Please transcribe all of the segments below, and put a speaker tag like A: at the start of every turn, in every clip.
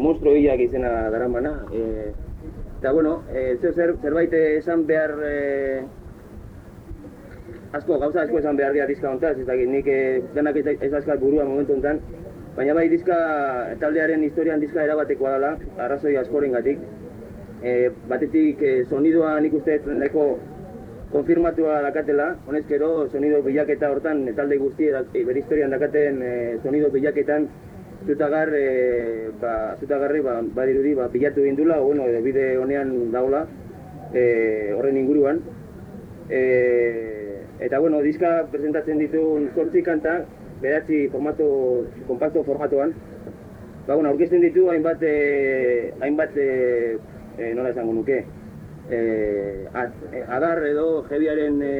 A: monstro hilak izena daramana. E, eta bueno, e, zer, zerbait esan behar e, asko, gauza asko esan behar dira diska hontaz, ez dakit, nik e, denak ez, ez burua momentu honetan, baina bai diska taldearen historian diska erabatekoa dela, arrazoi askoren gatik. E, batetik e, sonidoa nik uste nahiko konfirmatua dakatela, honezkero sonido bilaketa hortan talde guzti e, bere historian dakaten e, sonido bilaketan zutagar, e, ba, zutagarri ba, badirudi ba, bilatu egin o, bueno, edo bide honean daula e, horren inguruan. E, Eta bueno, diska presentatzen dituen zortzi kanta, beratzi formato, kompakto formatoan. Ba, bueno, aurkezten ditu hainbat, e, hainbat e, e, nola esango nuke, e, adar edo jebiaren e,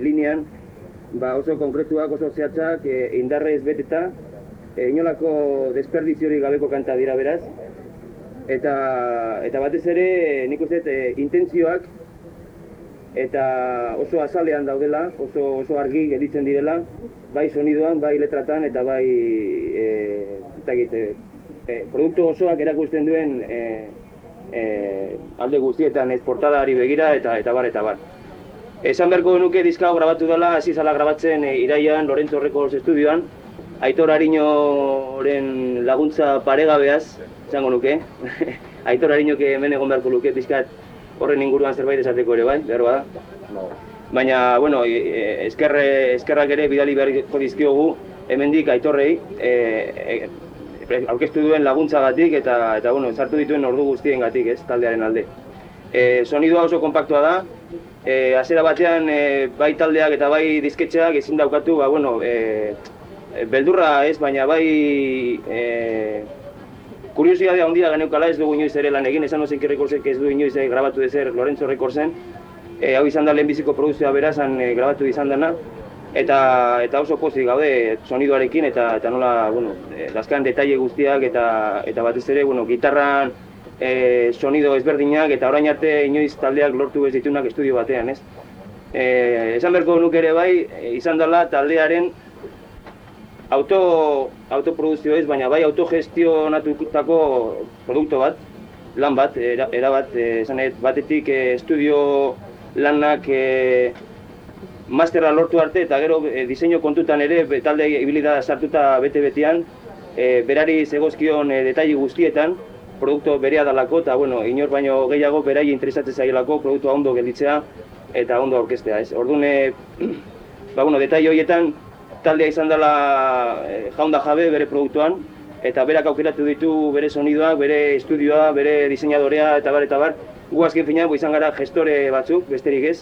A: linean, ba, oso konkretuak, oso zehatzak, e, indarrez beteta, e, inolako desperdiziori gabeko kanta dira beraz. Eta, eta batez ere, nik uste, e, intentzioak, eta oso azalean daudela, oso, oso argi gelditzen direla, bai sonidoan, bai letratan eta bai e, eta egite, e, produktu osoak erakusten duen e, e, alde guztietan esportadari begira eta eta bar eta bar. Esan beharko nuke diska grabatu dela, hasi zala grabatzen e, iraian Lorenzo Records estudioan, Aitor Ariñoren laguntza paregabeaz, esango nuke. Aitor Ariñok hemen egon beharko luke pizkat horren inguruan zerbait esateko ere bai, behar bada. No. Baina, bueno, e, e, eskerre, eskerrak ere bidali beharko dizkiogu hemendik aitorrei e, e, aurkeztu duen laguntzagatik eta eta bueno, sartu dituen ordu guztiengatik, ez, taldearen alde. E, sonidua oso kompaktua da. E, hasiera batean e, bai taldeak eta bai disketxeak ezin daukatu, ba bueno, e, beldurra ez, baina bai e, Kuriosidadea handia geneukala ez dugu inoiz ere lan egin, esan ozen kirrekorzek ez du inoiz eh, grabatu dezer Lorenzo Rekorzen. E, hau izan da lehenbiziko produzioa berazan e, grabatu izan dena. Eta, eta oso pozik gaude sonidoarekin eta eta nola, bueno, e, detaile guztiak eta eta batez ere, bueno, gitarran e, sonido ezberdinak eta orain arte inoiz taldeak lortu ez ditunak estudio batean, ez? E, esan berko nuke ere bai, izan dela taldearen auto autoprodukzio ez, baina bai autogestionatutako produktu bat, lan bat, era, era bat, eh, esan batetik eh, estudio lanak eh, masterra lortu arte eta gero eh, diseinu kontutan ere talde ibili da sartuta bete betean, eh, berari zegozkion eh, detaili guztietan, produktu berea dalako eta bueno, inor baino gehiago berai interesatzen zaielako produktua ondo gelditzea eta ondo aurkeztea, ez. Orduan eh, ba bueno, detaile horietan taldea izan dela e, jaunda jabe bere produktuan, eta berak aukeratu ditu bere sonidoak, bere estudioa, bere diseinadorea eta bar eta bar. Gu azken finean izan gara gestore batzuk, besterik ez,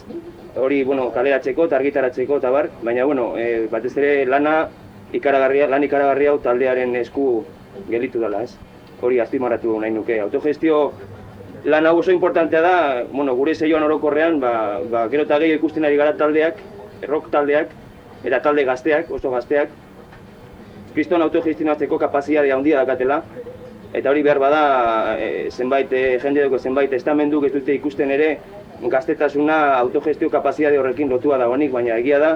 A: hori bueno, kaleratzeko eta argitaratzeko eta bar, baina bueno, e, batez ere lana ikaragarria, lan ikaragarria hau taldearen esku gelitu dela, ez? Hori azpimarratu nahi nuke. Autogestio lan hau oso importantea da, bueno, gure zeioan orokorrean, ba, ba, gero eta gehiago ikusten ari gara taldeak, rock taldeak, eta talde gazteak, oso gazteak, kriston autogestionatzeko kapazitatea handia dakatela, eta hori behar bada e, zenbait e, jende dugu zenbait estamendu ez dute ikusten ere gaztetasuna autogestio kapazitatea horrekin lotua dagoenik, baina egia da,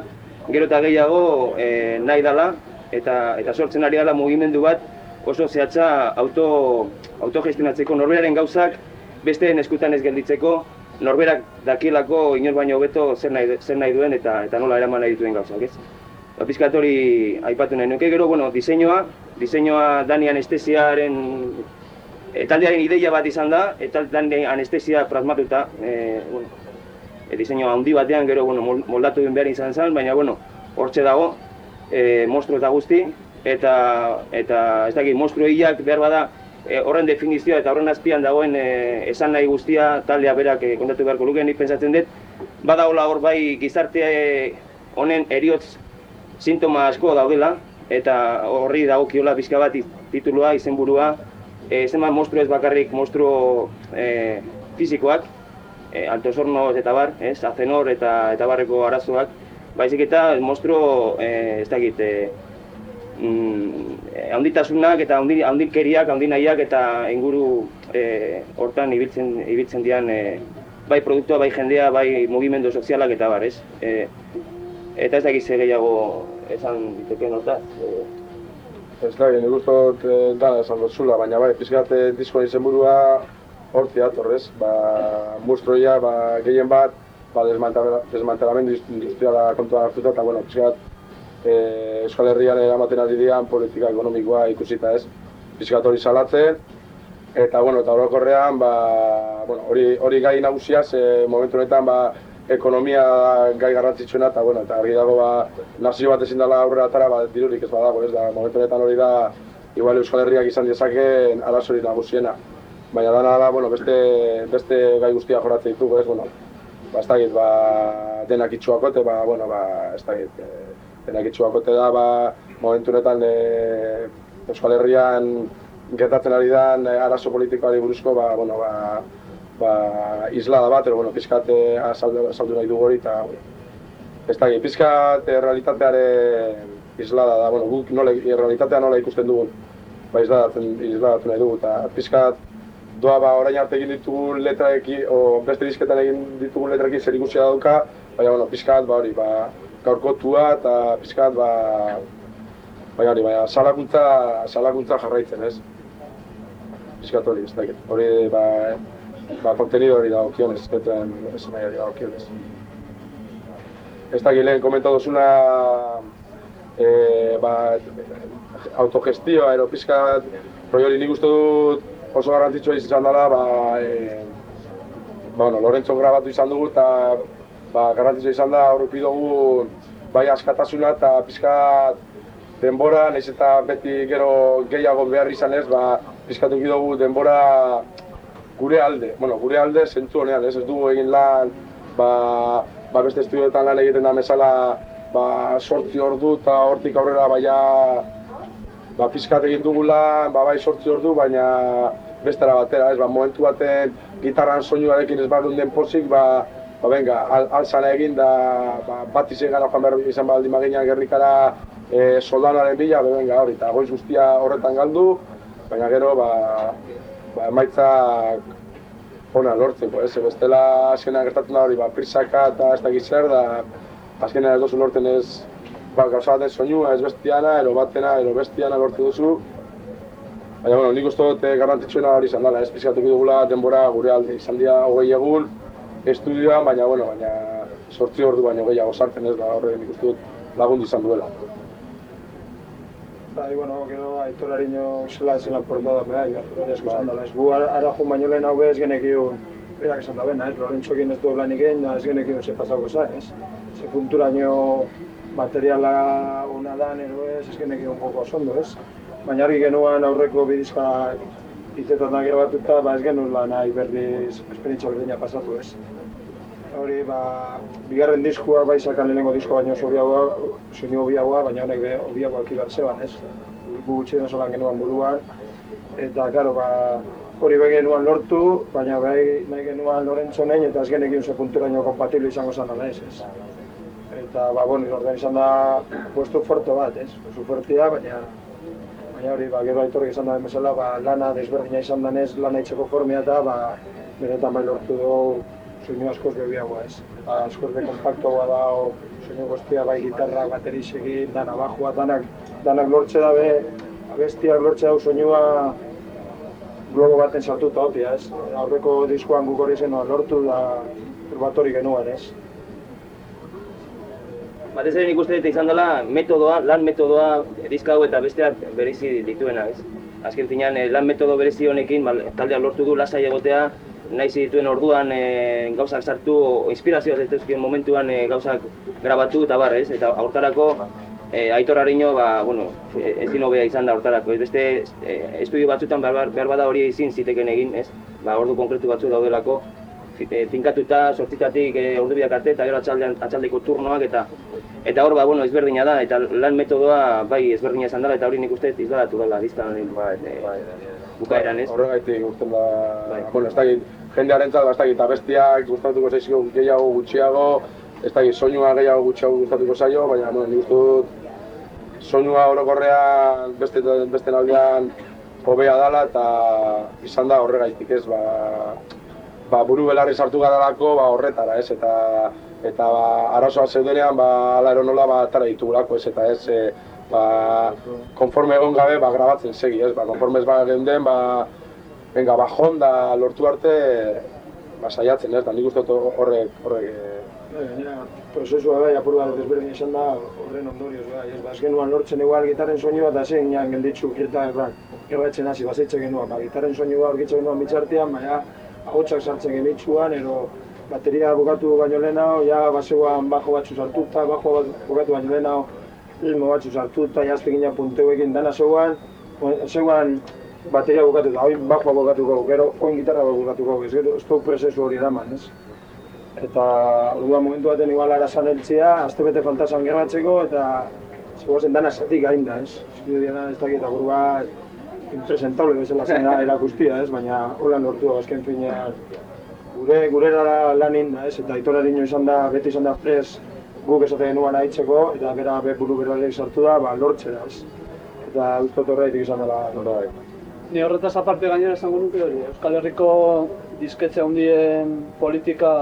A: gero eta gehiago e, nahi dela, eta, eta sortzen ari dela mugimendu bat oso zehatza auto, autogestionatzeko norberaren gauzak besteen eskutan ez gelditzeko, norberak dakilako inor baino hobeto zer nahi, zer nahi duen eta eta nola eraman nahi dituen gauzak, ez? Ba, pizkat hori aipatu nahi nuke, gero, bueno, diseinua, diseinua Dani Anestesiaren e, taldearen ideia bat izan da, eta Dani Anestesia prasmatuta, e, bueno, e, diseinua handi batean, gero, bueno, moldatu den behar izan zen, baina, bueno, hortxe dago, e, mostru eta guzti, eta, eta ez dakit, mostru hilak behar bada, e, horren definizioa eta horren azpian dagoen e, esan nahi guztia taldea berak e, kontatu beharko luke, nik pentsatzen dut, badagola hor bai gizarte honen eriotz sintoma asko daudela, eta horri dagokiola pixka bat titulua, izenburua, e, zenbat mostru ez bakarrik mostru e, fizikoak, e, alto sornoz eta bar, ez, azenor eta, eta barreko arazoak, baizik eta mostru, e, ez dakit, e, mm, handitasunak eta handi handikeriak, handinaiak eta inguru eh, hortan ibiltzen ibiltzen dian eh, bai produktua, bai jendea, bai mugimendu sozialak eta bar, ez? E, eta ez dakiz gehiago esan diteke hortaz. E,
B: Ez da, nik uste dut eh, da esan dut zula, baina bai, pizkat eh, diskoan izen burua horti atorrez, ba, mustroia, ba, gehien bat, ba, desmantelamendu industriala kontuan hartuta, eta, bueno, pizkat eh, Euskal Herrian eramaten ari dian politika ekonomikoa ikusita ez, pizkat hori salatzen, eta, bueno, eta orokorrean, ba, bueno, hori, hori gai nagusia, ze momentu honetan, ba, ekonomia gai garrantzitsuena eta bueno, eta argi dago ba nazio bat ezin dela aurrera atara, ba dirurik ez badago, ez? Da momentu honetan hori da igual Euskal Herriak izan dezakeen arazori nagusiena. Baina dana da, bueno, beste, beste gai guztia joratze ditugu, ez, bueno, ba, ez dakit, ba, denak itxuakote, ba, bueno, ba, ez dakit, e, denak itxuakote da, ba, momentu honetan e, Euskal Herrian gertatzen ari da arazo politikoari buruzko, ba, bueno, ba, ba, islada bat, ero, bueno, pizkat azaldu nahi dugu hori, eta, ez da, pizkat realitatearen islada da, bueno, guk nola, realitatea nola ikusten dugun, ba, isladatzen, isladatu nahi dugu, eta pizkat doa, ba, orain arte egin ditugu letraeki, o beste dizketan egin ditugu letraeki zer ikusia dauka, baina, bueno, pizkat, ba, hori, ba, gaurkotua, eta pizkat, ba, Bai, hori, baina, salakuntza, salakuntza jarraitzen, ez? Piskat hori, ez da, hori, ba, ba, kontenido hori da okionez, zetuen esan nahi da okionez. Ez da gileen komentatu zuna e, ba, autogestioa, ero pizkat, roi hori nik uste dut oso garrantzitsua izan dela, ba, e, ba, bueno, Lorenzo grabatu izan dugu eta ba, garrantzitsua izan da horrepi dugu bai askatasuna eta pizkat denbora, nahiz eta beti gero gehiago behar izan ez, ba, pizkatu dugu denbora gure alde, bueno, gure alde zentzu honean, ez, ez dugu egin lan, ba, ba beste estudioetan lan egiten da mesala, ba, sortzi ordu eta hortik aurrera baina ba, pizkat egin dugu lan, ba, bai sortzi ordu, baina bestera batera, ez, ba, momentu baten gitarran soinuarekin ez badun den pozik, ba, ba, venga, al, alzana egin da, ba, bat izan gara joan behar izan baldi magina gerrikara e, soldanaren bila, ba, venga, hori, eta goiz guztia horretan galdu, baina gero, ba, ba, emaitzak ona lortzeko, ez, bestela azkenean gertatzen da hori, ba, prisaka eta ez dakit zer, da azkenean ez duzu lortzen ez, ba, gauza baten soinua, ez bestiana, ero batena, ero bestiana lortu duzu. Baina, bueno, nik uste dut eh, garrantzitsuena hori izan dela, ez pizkatuko dugula denbora gure alde izan dira hogei egun estudioan, baina, bueno, baina sortzi ordu baino gehiago sartzen ez da horre nik uste dut lagundu izan duela.
C: Bai, bueno, gero aitorari nio zela zela portada beha, ja, hori asko esan dela. Ez gu ara jun baino lehen hau ez genekio, berak esan da bena, ez, Lorentzokin ez du lan egin, ez genekio ze pasauko za, ez. Ze puntura materiala una dan, edo ez, ez genekio un poco osondo, ez. Baina argi genuan aurreko bidizka itetan da grabatuta, ba ez genuen lan nahi berriz esperientzia berdina pasatu, ez hori ba, bigarren diskua bai zakan lehenengo diskoa baino oso biagoa, soinu biagoa, baina honek be biagoa eki bat zeban, ez? Gu gutxi den lan genuan buruan, eta, karo, ba, hori bai genuan lortu, baina bai nahi genuan Lorentzo nein, eta azken egin ze puntura ino kompatibli izango zan ala ez, ez? Eta, ba, orden izan da puestu forte bat, ez? Puestu fortea, baina baina hori, ba, gero aitorrik izan da bezala, ba, lana desberdina izan danez, lana itxeko formea eta, ba, benetan bai lortu dugu soinu askoz bebiagoa ez. Eta askoz be kompaktoa da, o, soinu guztia bai gitarra, bateriz egin, dana bajua, danak, danak lortze dabe, abestiak lortze dau soinua globo baten sartuta opia ez. Aurreko diskoan guk hori zen lortu da urbatori genuen ez.
A: Batez ere nik uste dut izan dela metodoa, lan metodoa diska hau eta besteak berezi dituena, ez? Azken finean, eh, lan metodo berezi honekin, ba, taldeak lortu du lasai egotea, nahi zituen orduan e, gauzak sartu, inspirazioa ez momentuan e, gauzak grabatu eta bar, ez? Eta hortarako e, aitor harino, ba, bueno, ezin hobea izan da hortarako, ez beste e, estudio batzutan behar, behar bada hori ezin ziteken egin, ez? Ba, ordu konkretu batzu daudelako, e, finkatuta, sortzitatik e, ordu biak arte, eta gero atxaldeko turnoak, eta eta hor, ba, bueno, ezberdina da, eta lan metodoa bai ezberdina izan dela, eta hori nik uste izgalatu dela, diztan, bai, bai, bai, bukaeran, ez?
B: Horregaitik usten da, bai. bueno, ez da jendearen zat, ba, ez bestiak gustatuko zaizko gehiago gutxiago, ez dakit soinua gehiago gutxiago gustatuko zaio, baina, bueno, nik uste dut soinua orokorrean beste, beste naldean hobea dela eta izan da horregaitik ez, ba, ba buru belarri sartu garalako ba, horretara ez, eta eta ba, arazoa zeudenean, ba, ala eronola ba, atara ditugulako ez, eta ez, e, ba, konforme egon gabe, ba, grabatzen segi, ez? Ba, konforme ez ba, geunden, ba, venga, ba, jonda lortu arte, ba, saiatzen, ez? Da, nik uste dut horrek, horrek, eh,
C: Gainera, prozesua bai, apur bat desberdin izan da, horren ondorioz bai, ez, baz genuan lortzen igual gitarren soinua eta zein nian gelditzu kirta, ba, gerratzen hasi, bazeitze genuen, ba, gitarren soinua aurkitzen genuen bitxartean, baina ahotsak sartzen genitzuan, ero bateria bukatu baino lehenago, ja, bazegoan bajo batzu sartuta, bajo bat bukatu baino lehenago, ritmo batzu sartuta, jazpegina punteuekin dana zegoan, zegoan bateria bukatu da, oin bajoa bukatuko, gero oin gitarra bukatuko, ez gero, ez prozesu hori eraman, ez? Eta orduan momentu baten igual arasan eltzia, azte bete faltasan gerratzeko, eta zegoazen dana zatik gain da, ez? Eskide diena ez dakit apur bat impresentable bezala zen da erakustia, ez? Baina hola lortu da, azken finean gure gurera lan inda, ez? Eta aitorarino izan da, beti izan da pres guk esaten genuan aitzeko, eta bera be buru berarek sartu da, ba, lortzera, ez? Eta uste horreitik izan dela
B: bai.
D: Ni horretaz aparte gainera esango nuke hori, Euskal Herriko disketxe handien politika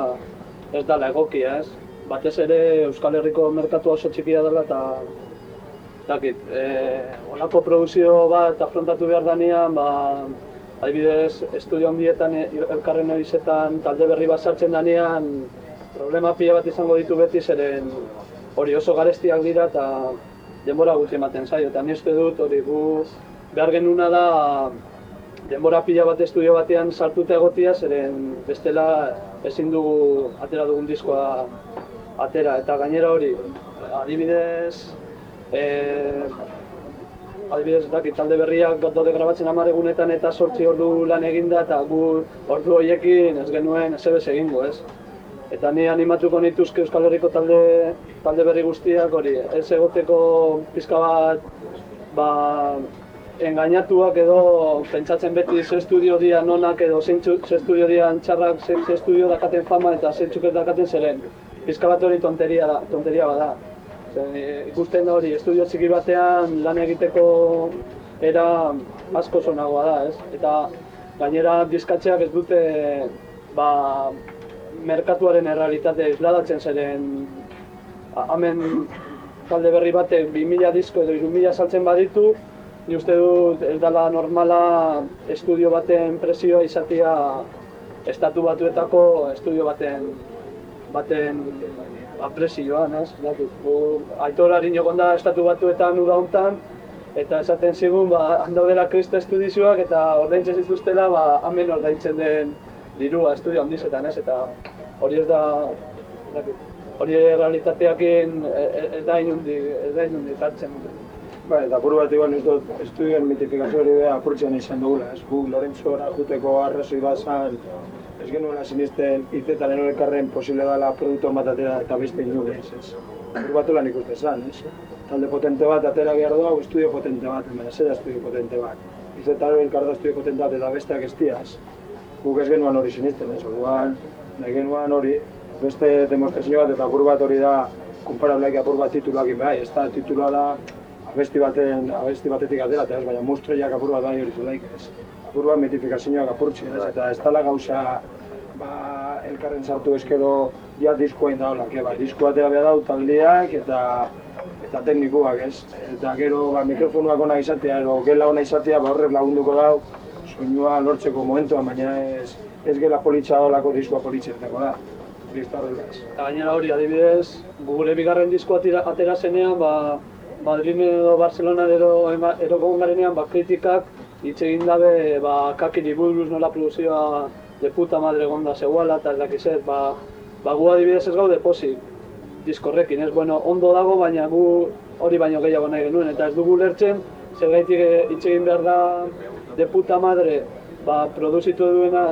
D: ez dala egokia, ez? Batez ere Euskal Herriko merkatua oso txikia dela eta dakit, e, olako produzio bat afrontatu behar danean, ba, adibidez, estudio handietan, e, elkarren ebizetan, talde berri bat sartzen danean, problema pila bat izango ditu beti, zeren hori oso garestiak dira eta denbora gutxi ematen zaio, eta ni uste dut hori gu behar genuna da denbora pila bat estudio batean sartuta egotia, zeren bestela ezin dugu atera dugun diskoa atera, eta gainera hori, adibidez, e, adibidez, dakit, talde berriak daude grabatzen hamar egunetan eta sortzi ordu lan eginda eta gu ordu horiekin ez genuen ez egingo, ez? Eta ni animatuko nituzke Euskal Herriko talde, talde berri guztiak hori, ez egoteko pizka bat, ba, engainatuak edo pentsatzen beti ze estudio dia nonak edo ze estudio dian txarrak, ze, ze estudio dakaten fama eta zeintzuk ez dakaten zeren. Pizka bat hori tonteria da, tonteria bada. Zen, e, ikusten da hori, estudio txiki batean lan egiteko era asko zonagoa da, ez? Eta gainera diskatzeak ez dute ba, merkatuaren errealitatea isladatzen zeren hemen talde berri batek 2000 disko edo 3000 saltzen baditu, ni uste dut ez dela normala estudio baten presioa izatea estatu batuetako estudio baten baten ba, presioan, ez? Dakit, gu- Aitor harin jogon da estatu batuetan uda hontan, eta esaten zigun, ba, handaudela kristo estudizioak eta ordaintzen zituztela, ba, hemen ordaintzen den dirua estudio handizetan, ez? Eta hori ez da, hori realitateakin e- e- ez da inundik, ez da inundik hartzen.
C: Bai, eta apur bat igual ez dut estudioen mitifikazio hori beha apurtzen izan dugula, ez gu Lorentzora juteko arrazoi bat zan, ez genuela sinisten hitzetan elkarren posible dela produktu bat atera eta beste inure, ez. Apur bat lan ikuste zan, ez. Talde potente bat atera behar hau estudio potente bat, baina zer estudio potente bat. Izetan elkar da estudio potente bat eta besteak ez diaz. Guk ez genuan hori sinisten, ez, orduan, nahi genuan hori, beste demonstrazio bat eta apur bat hori da, konparableak apur bat tituluak bai, ez da titulua da, abesti baten, abesti batetik atera, eta ez, baina mustroiak apur bat bai hori zulaik ez. Apur bat mitifikazioak apurtzi, ez, eta ez dala gauza, ba, elkarren sartu eskero, ja diskoa indaulak, bai, diskoa atera behar dau taldeak, eta eta teknikuak, ez. Eta gero, ba, mikrofonuak ona izatea, edo gela ona izatea, ba, horrek lagunduko dau, soinua lortzeko momentuan, baina ez, ez gela politxa dolako diskoa politxetako da.
D: Eta gainera hori, adibidez, gure bigarren diskoa atera, zenean, ba, Madrid edo Barcelona edo ema- eroko garenean, ba, kritikak hitz egin dabe, ba, kakiri buruz nola produzioa de puta madre gonda zegoela, eta ez dakiz ez, ba, ba, gu adibidez ez gaude pozik diskorrekin, ez, bueno, ondo dago, baina gu hori baino gehiago nahi genuen, eta ez dugu lertzen, zergaitik eh, hitz egin behar da de puta madre, ba, produzitu duena,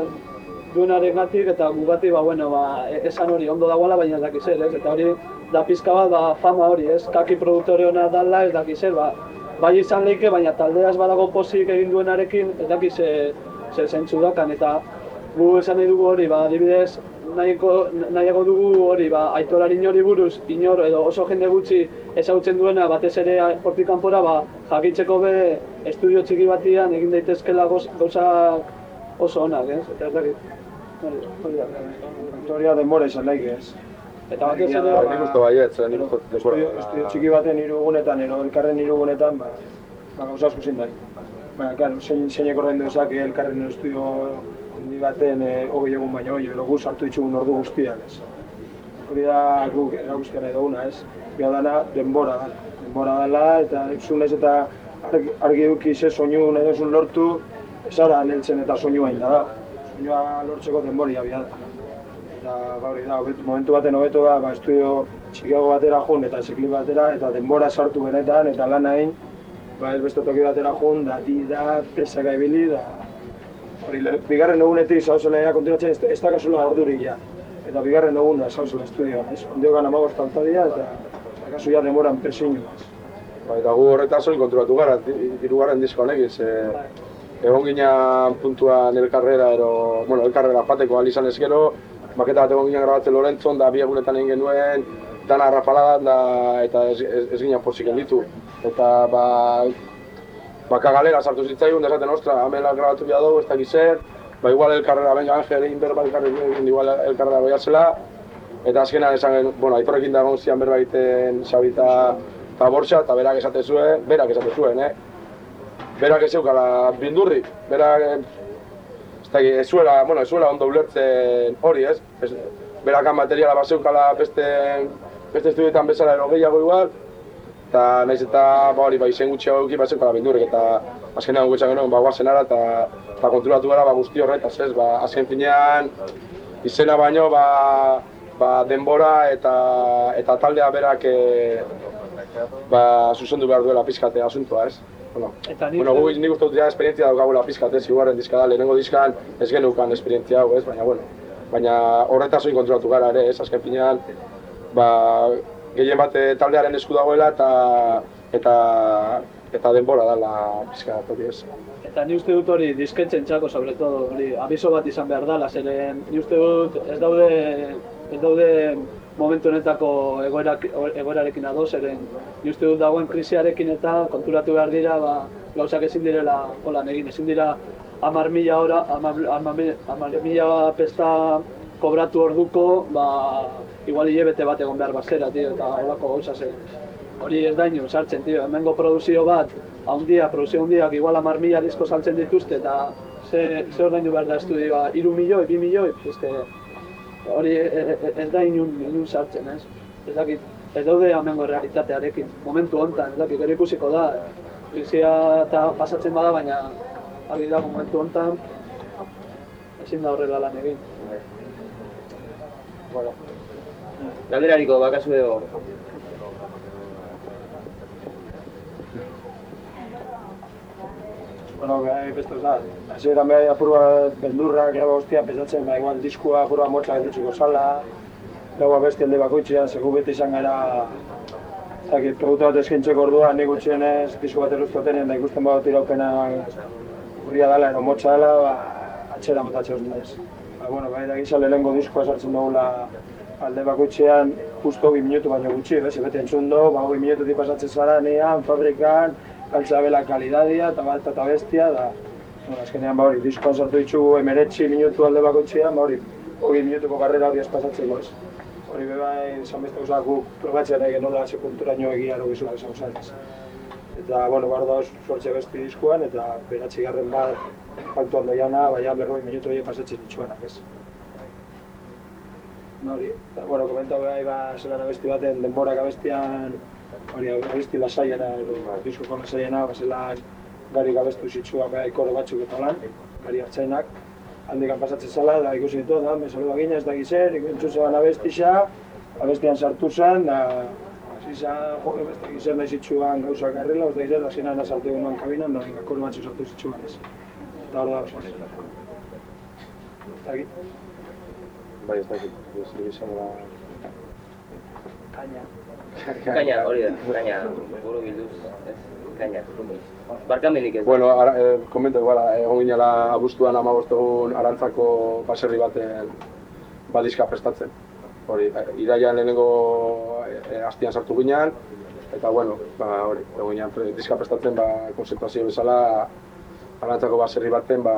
D: duenaren gatik, eta gugati, ba, bueno, ba, e- esan hori ondo dagoela, baina ez dakiz ez, eta hori da pizka bat, ba, fama hori, ez, kaki produktore hona dala, ez dakiz ez, ba, bai izan leike, baina taldea ez badago pozik egin duenarekin, ez dakiz ze, ze dakan, eta gu esan nahi dugu hori, ba, adibidez, nahiko, nahiago dugu hori, ba, aitorari inori buruz, inor, edo oso jende gutxi ezagutzen duena, batez ere hortik kanpora, ba, jakitzeko be, estudio txiki batian egin daitezkela gauzak oso onak, ez? Eta ez dakit. Hori, da.
C: Historia denbora izan laik ez.
D: Eta batez ere,
B: Ba, nik uste baiet, zer nik uste
C: Estudio, estudio txiki baten hirugunetan, edo elkarren hirugunetan, ba, ba gauza asko zein da. Baina, claro, zein, zeinek ordaindu dezake elkarren estudio handi baten e, hogei egun baino, hori, edo gu sartu ditugun ordu guztiak, ez. Hori da guk erakustea nahi duguna, ez. Bia dana, denbora da. Denbora dela, eta zun ez eta argi, eduki ze soinu nahi duzun lortu, ez ara neltzen eta soinua inda da. Soinua lortzeko denboria bia da. Eta ba, hori da, hobetu- momentu baten hobeto da, ba, estudio txikiago batera jun eta esekli batera, eta denbora sartu benetan, eta lan egin, ba, ez beste toki batera jun, da, di, da, presaka ibili, da, hori, bigarren egunetik zauzela ja konturatzen, ez, ez dakazula ordurik ja. Eta bigarren eguna zauzela estudioan, ez? Ondiokan amabost altadia, eta ez dakazu ja demoran presiño.
B: Bai, eta gu horretaz hori konturatu gara, di- hirugarren disko honekin, ze egon ginen puntuan elkarrera, ero, bueno, elkarrera joateko ahal izan ez gero, maketa bat egon ginen grabatzen Lorentzon, da bi egunetan egin genuen, dana arrapaladan, da, eta ez, ez, ez ginen pozik ditu. Eta, ba, baka galera sartu zitzaigun, desaten, ostra, amela grabatu bia dugu, ez dakiz zer, ba, igual elkarrera, venga, Angel, egin berba elkarrera, igual elkarrera goiatzela, eta azkenan esan, bueno, aitorrekin da zian berba egiten Xabi eta Borja, eta berak esate zuen, berak esate zuen, eh? Berak ez zeukala bindurrik, berak, ez dakit, ez zuela, bueno, ez zuela ondo ulertzen hori, ez? ez berakan materiala bat zeukala beste, beste estudioetan bezala ero gehiago igual, eta naiz eta ba hori, ba, izen gutxiago eduki bat zeukala eta azkenean gutxan genuen, ba, guazen ara, eta, eta konturatu gara, ba, guzti horretaz, ez? Ba, azken finean, izena baino, ba, ba, denbora eta, eta taldea berak e, ba, zuzendu behar duela pizkate asuntoa, ez? Bueno,
D: Eta nik
B: bueno,
D: uste-
B: gu nik uste dut ja esperientzia daukagula pizkat, ez, hirugarren diska da, lehenengo diskan ez genukan esperientzia hau, ez, baina, bueno, baina horretaz hori konturatu gara ere, ez, azken finean, ba, gehien bat eh, taldearen esku dagoela eta, eta, eta denbora dala pizkat hori, ez.
D: Eta ni uste dut hori disketzen txako, sobre todo, hori abiso bat izan behar dela, zeren ni uste dut ez daude, ez daude momentu honetako egoerak, egoerarekin ados, zeren ni uste dut dagoen krisiarekin eta konturatu behar dira, ba, gauzak ezin direla holan egin, ezin dira hamar mila ora, hamar hamar mila pesta kobratu orduko, ba, igual hilebete bat egon behar bazera, tio, eta holako gauza zen. Hori ez da ino sartzen, tio, hemengo produzio bat, haundia, produzio haundiak, igual hamar mila disko saltzen dituzte, eta ze, ze ordaindu behar da estudioa, iru milioi, bi milioi, eske, hori e- e- e- ez da inun, inun sartzen, ez? Ez dakit, ez daude hemengo realitatearekin, momentu hontan, ez dakit, gero ikusiko da, krisia eta pasatzen bada, baina argi da momentu hontan, ezin da horrela lan egin.
A: Bueno. Galderariko bakazu edo.
C: Bueno, bai, beste oza, hasieran bai apur bat beldurra, graba hostia, pesatzen, ba, igual diskua apur bat motza gelditzuko zala, gaua beste alde bakoitzean, segu bete izan gara, zaki, produktu bat eskaintzeko orduan, nik gutxienez, disko bat eruztotenen, da ikusten badut iraupena urria dela, ero motza dela, ba, atxera motatxe hori ez. Ba, bueno, bai, da gisa lehenengo diskoa sartzen dugula alde bakoitzean, justo bi minutu baino gutxi, bez, bete entzun du, ba, bi minututik pasatzen zara nean, fabrikan, galtza bela kalidadia, eta bat eta bestia, da, bueno, azkenean ba hori, diskoan sartu ditugu emeretzi minutu alde bakoitzean, ba hori, hori minutuko garrera hori ez pasatzeko ez. Hori be bai, esan beste gauzak guk probatzen nahi genola ze punturaino egia ero gizu esan zanez. Eta, bueno, bar dauz sortxe besti diskoan, eta beratzi garren bat faltu hando jana, baina berroi minutu hori pasatzen ditxuanak ez. Hori, eta, bueno, komentau bai, ba, zelan abesti baten, denborak abestian, hori, abesti lasaiena, edo, diskoko lasaiena, bazela gari gabestu zitsua bai koro batzuk eta lan, gari hartzainak, handikan pasatzen zala, da ikusi ditu, da, mesalo bagina ez da gizer, entzun zeban abestixa, abestian sartu zen, da, hasi zan, jo, beste gizer nahi zitsuan gauzak garrela, ez da gizer, da zinan sartu egun kabinan, da, koro batzuk sartu zitsuan ez. Eta hor da, aquí,
B: Bai, ez dakit, ez dakit izan da...
C: kaina.
A: Kaina, hori da, kaina, buru bilduz, ez, kaina. Barkamenik ez.
B: Bueno, ara, eh, komento igual, egon ginela abuztuan amabost egun arantzako baserri baten badiska prestatzen. Hori, eh, iraian lehenengo eh, astian sartu ginean, eta bueno, ba, hori, egon ginen pre- diska prestatzen, ba, konzeptuazio bezala, arantzako baserri baten, ba,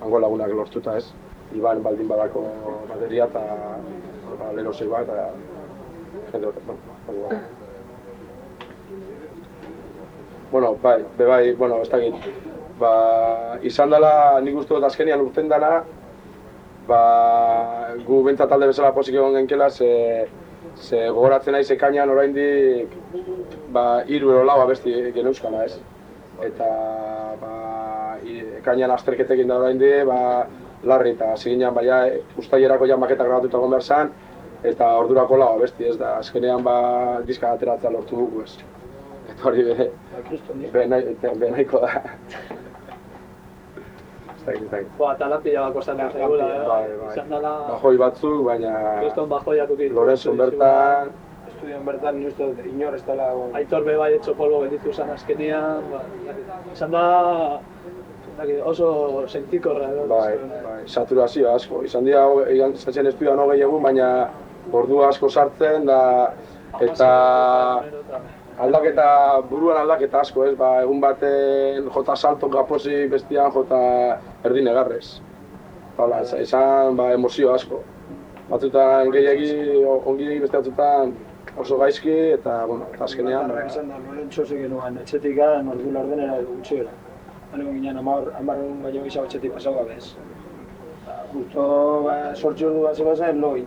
B: hango lagunak lortuta ez. Iban baldin badako bateria eta ba, lero zei bat, eta bueno, bai. Bai, be bai, bueno, ez dakit. Ba, izan dela nik uste dut azkenian urten dana, ba, gu bentsa talde bezala pozik egon genkela, ze, ze gogoratzen naiz ekainan oraindik ba, hiru edo lau abesti geneuzkana, ez? Eta, ba, ekainan azterketekin da oraindik, ba, larri eta ziginan, baina ustaierako ja maketak grabatuta egon behar zan, eta ordurako lau abesti, ez da, azkenean ba, diska ateratzea lortu dugu, ez? Eta hori be, be, nahi, be nahiko da. Ez dakit, ez dakit.
D: Boa, talapia bako zan dut egula,
B: Bai, bai.
D: izan dela...
B: Bajoi batzuk, baina
D: Kriston bajoiak uki.
B: Lorenzo bertan,
C: Estudian bertan, ni uste dut, inor ez dela...
D: Aitor be bai etxo polbo gelditu zen azkenean, ba, izan da oso sentikorra edo.
B: bai, bai, saturazio asko. Izan dira, egan zatzen estudioan hogei egun, baina ordu asko sartzen da, eta aldaketa, buruan aldaketa asko, ez, ba, egun baten jota salto gaposi bestian jota erdi negarrez. Hala, ez- esan, ba, emozio asko. Batzutan gehiagi, o- ongi beste batzutan oso gaizki, eta, bueno, eta azkenean,
C: Horrek esan da, Lorentxo etxetik gara, ordu laurdenera edo gutxi gara. Hane ginen, amar, amar egun baino gizau etxetik pasau gabe ez. Ba, Justo, ba, sortzi ordu bat zebazen, loin.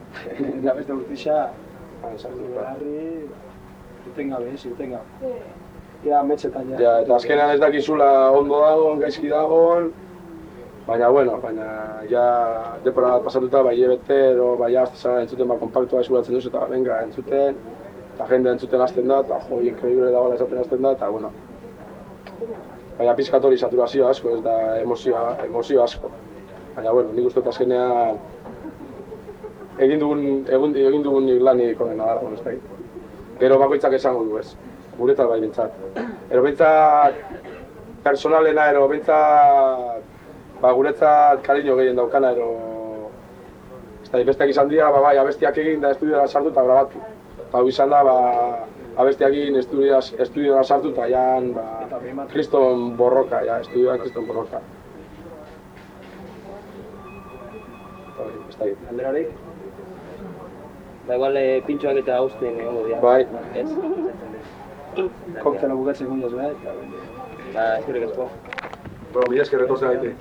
C: Da beste urtixa,
B: ba, esan dut, ba.
C: belarri, irten gabe, ez, irten gabe. Ja, metxetan ja.
B: Ja, eta azkenean ez dakizula ondo dagoen, gaizki dagoen, baina, bueno, baina, ja, depora bat pasatuta, bai ebete, edo, bai azte zara entzuten, ba, kompaktua esuratzen duzu, eta venga, entzuten, eta jende entzuten hasten da, eta jo, inkreible dagoela esaten hasten da, eta, bueno, baina pizkat hori saturazio asko, ez da emozioa, emozio asko. Baina, bueno, nik uste dut azkenean, egin dugun, egun, egin dugun lanik onena da, bueno, ez. Gero bakoitzak esango du, ez? Guretzat bai bintzat. Ero bintzat personalena, ero bintzat ba, guretzat kariño gehien daukana, ero ez da, besteak izan dira, ba, bai, abestiak egin da estudiora sartu eta grabatu. Eta hau izan da, ba, abestiak egin estudiora, estudiora sartu eta jan,
C: Eta
B: ba, kriston borroka, ja, estudioan kriston borroka.
C: Alderarik?
A: Da igual eh, pintxoak eta hausten egongo dira.
B: Bai.
A: Ez?
C: Koktela bukatzen guinaz, bai?
A: Ba, eskerrik asko.
B: Bueno, mila esker etortzen gaitik.